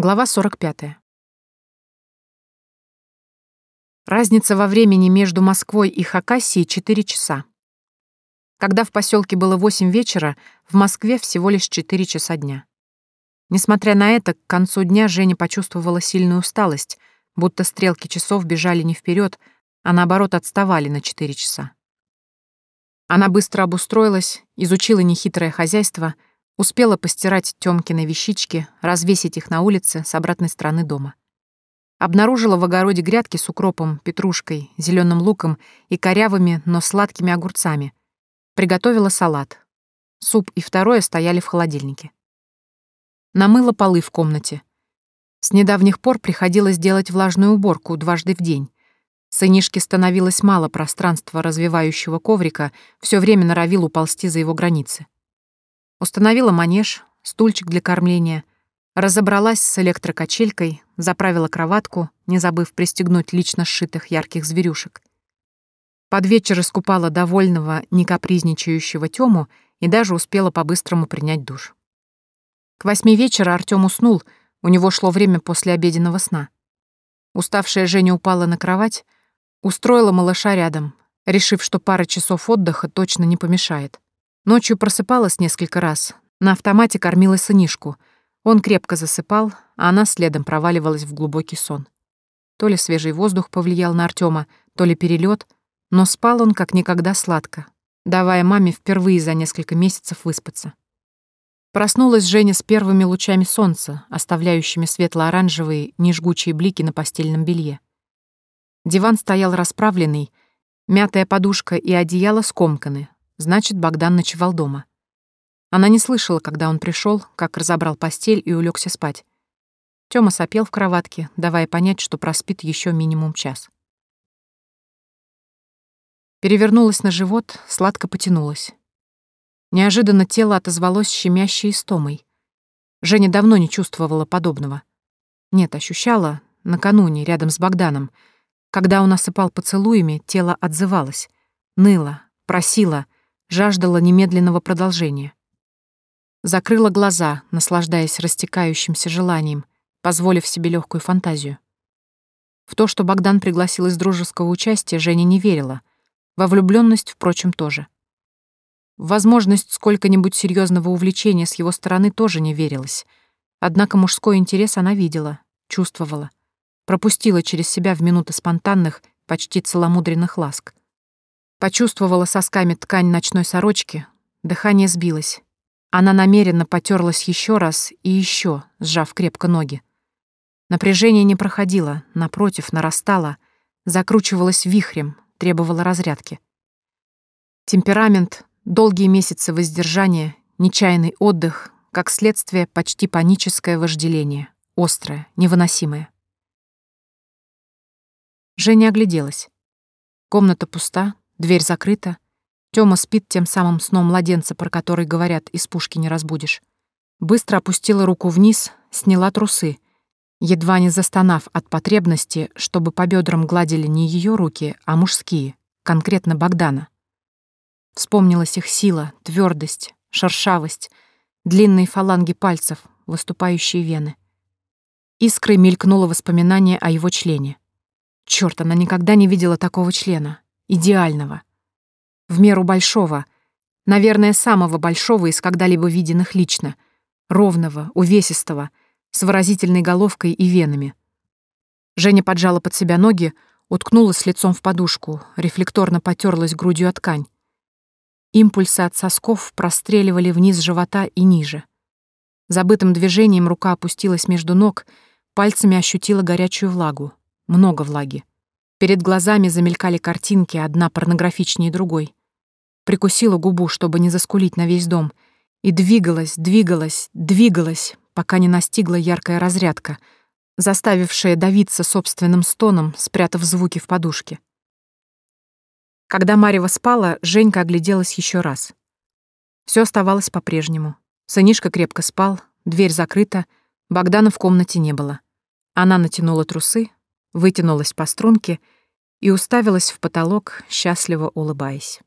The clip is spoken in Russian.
Глава 45. Разница во времени между Москвой и Хакассией 4 часа. Когда в поселке было 8 вечера, в Москве всего лишь 4 часа дня. Несмотря на это, к концу дня Женя почувствовала сильную усталость, будто стрелки часов бежали не вперед, а наоборот отставали на 4 часа. Она быстро обустроилась, изучила нехитрое хозяйство — Успела постирать Тёмкины вещички, развесить их на улице с обратной стороны дома. Обнаружила в огороде грядки с укропом, петрушкой, зеленым луком и корявыми, но сладкими огурцами. Приготовила салат. Суп и второе стояли в холодильнике. Намыла полы в комнате. С недавних пор приходилось делать влажную уборку дважды в день. Сынишке становилось мало пространства развивающего коврика, все время норовил уползти за его границы. Установила манеж, стульчик для кормления, разобралась с электрокачелькой, заправила кроватку, не забыв пристегнуть лично сшитых ярких зверюшек. Под вечер искупала довольного, не капризничающего Тёму и даже успела по-быстрому принять душ. К восьми вечера Артём уснул, у него шло время после обеденного сна. Уставшая Женя упала на кровать, устроила малыша рядом, решив, что пара часов отдыха точно не помешает. Ночью просыпалась несколько раз, на автомате кормила сынишку. Он крепко засыпал, а она следом проваливалась в глубокий сон. То ли свежий воздух повлиял на Артема, то ли перелет, но спал он как никогда сладко, давая маме впервые за несколько месяцев выспаться. Проснулась Женя с первыми лучами солнца, оставляющими светло-оранжевые, нежгучие блики на постельном белье. Диван стоял расправленный, мятая подушка и одеяло скомканы, Значит, Богдан ночевал дома. Она не слышала, когда он пришел, как разобрал постель и улегся спать. Тёма сопел в кроватке, давая понять, что проспит еще минимум час. Перевернулась на живот, сладко потянулась. Неожиданно тело отозвалось щемящей истомой. Женя давно не чувствовала подобного. Нет, ощущала накануне, рядом с Богданом. Когда он осыпал поцелуями, тело отзывалось. Ныло, просило — жаждала немедленного продолжения. Закрыла глаза, наслаждаясь растекающимся желанием, позволив себе легкую фантазию. В то, что Богдан пригласил из дружеского участия, Женя не верила. Во влюбленность, впрочем, тоже. В возможность сколько-нибудь серьезного увлечения с его стороны тоже не верилась. Однако мужской интерес она видела, чувствовала. Пропустила через себя в минуты спонтанных, почти целомудренных ласк. Почувствовала сосками ткань ночной сорочки, дыхание сбилось. Она намеренно потерлась еще раз и еще, сжав крепко ноги. Напряжение не проходило, напротив, нарастало, закручивалось вихрем, требовало разрядки. Темперамент, долгие месяцы воздержания, нечаянный отдых, как следствие почти паническое вожделение, острое, невыносимое. Женя огляделась. Комната пуста, Дверь закрыта. Тёма спит тем самым сном младенца, про который говорят, из пушки не разбудишь. Быстро опустила руку вниз, сняла трусы, едва не застонав от потребности, чтобы по бедрам гладили не ее руки, а мужские, конкретно Богдана. Вспомнилась их сила, твердость, шершавость, длинные фаланги пальцев, выступающие вены. Искрой мелькнуло воспоминание о его члене. Чёрт, она никогда не видела такого члена идеального. В меру большого, наверное, самого большого из когда-либо виденных лично, ровного, увесистого, с выразительной головкой и венами. Женя поджала под себя ноги, уткнулась лицом в подушку, рефлекторно потерлась грудью о ткань. Импульсы от сосков простреливали вниз живота и ниже. Забытым движением рука опустилась между ног, пальцами ощутила горячую влагу. Много влаги. Перед глазами замелькали картинки, одна порнографичнее другой. Прикусила губу, чтобы не заскулить на весь дом, и двигалась, двигалась, двигалась, пока не настигла яркая разрядка, заставившая давиться собственным стоном, спрятав звуки в подушке. Когда Марева спала, Женька огляделась еще раз. Все оставалось по-прежнему. Сынишка крепко спал, дверь закрыта, Богдана в комнате не было. Она натянула трусы, вытянулась по струнке и уставилась в потолок, счастливо улыбаясь.